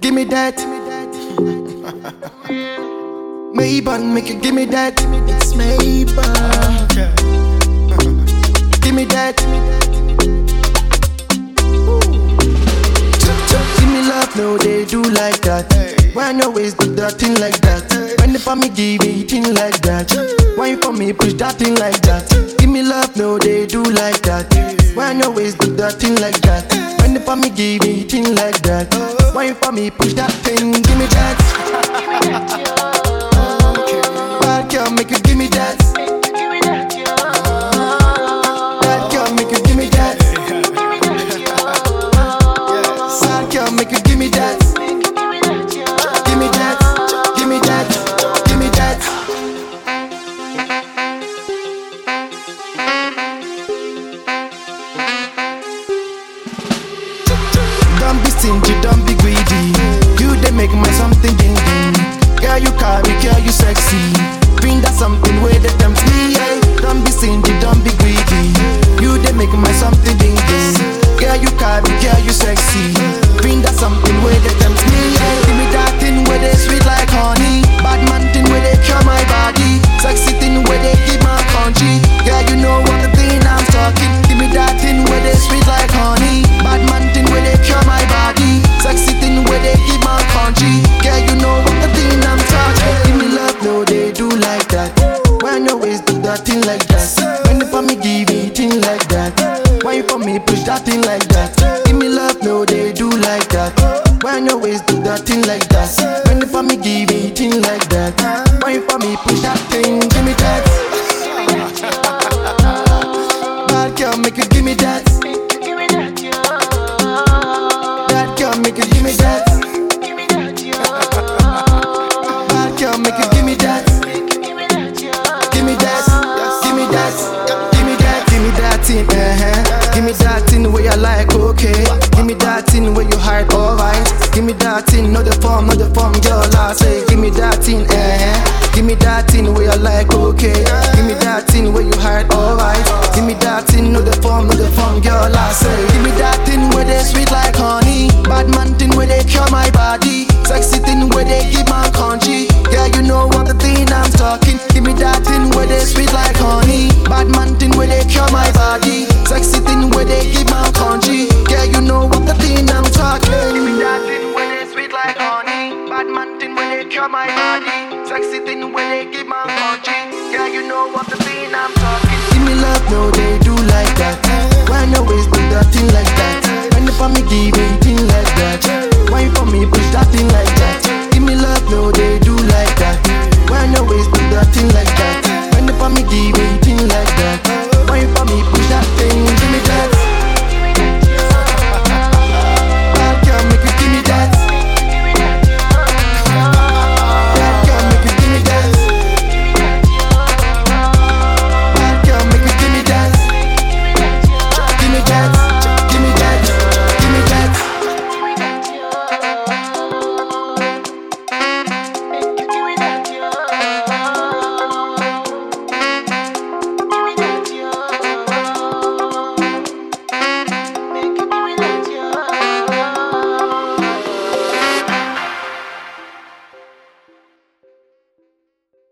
Give me that. Maybach, make you give me that. It's Maybach. Give me that. Give me love, no, they do like that. Why you always do that thing like that? When the for me give me thing like that. Why you for me push that thing like that? Give me love, no, they do like that. Why you always do that thing like that? When the for me give me thing like that. Why you for me push that thing? Give me that. Don't be stingy, don't be greedy. You they make my something ding ding. Girl, you carry, girl, you sexy. Bring that something where they tempt me. Don't be stingy, don't be greedy. You they make my something ding ding. Girl, you carry, girl, you sexy. Thing like that. Why you for me push that thing like that? Give me love, no, they do like that. Why you always do that thing like that? When they for me give me thing like that. Why you for me push that thing? Give me that. Bad girl, make you give me that. That. Thing, uh-huh. Give me that thing where you like, okay. Give me that thing where you hide, alright. Give me that thing, not the form, not the form, girl. I say, give me that thing, uh-huh. Give me that thing where you like, okay. Give me that thing where you hide, alright. Give me that thing, not the form, not the form, girl. I say, give me that thing where they sweet like honey. Bad man thing where they cure my body. Sexy thing where they give my country. Yeah, you know what the thing I'm talking. Give me that thing where they sweet like honey when they cure my body. Sexy thing where they give my country. Yeah, you know what the thing I'm talking. Give me that thing when they sweet like honey. Bad man thing when they cure my body. Sexy thing when they give my country. Yeah, you know what the thing I'm talking. Give me love, no, they do like that. Why no waste do that thing like that? When the family give thing like that.